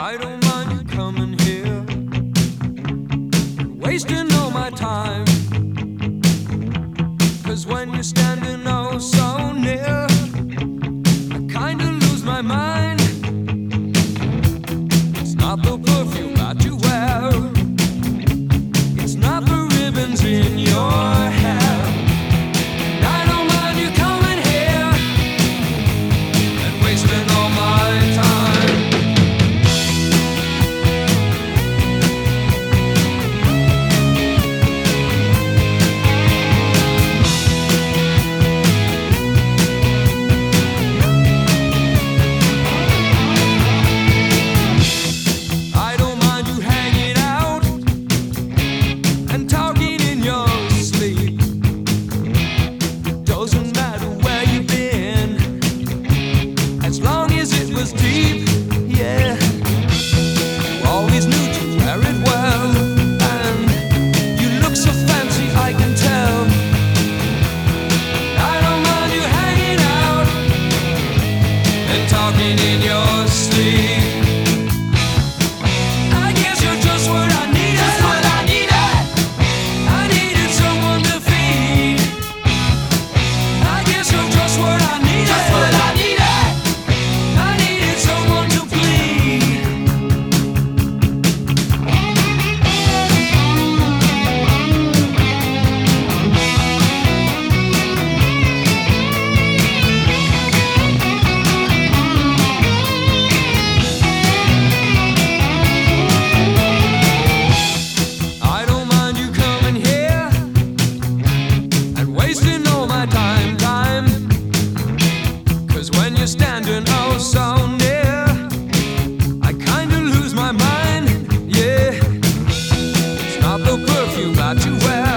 I don't mind you coming here, wasting all my time. Cause when you're standing got you well.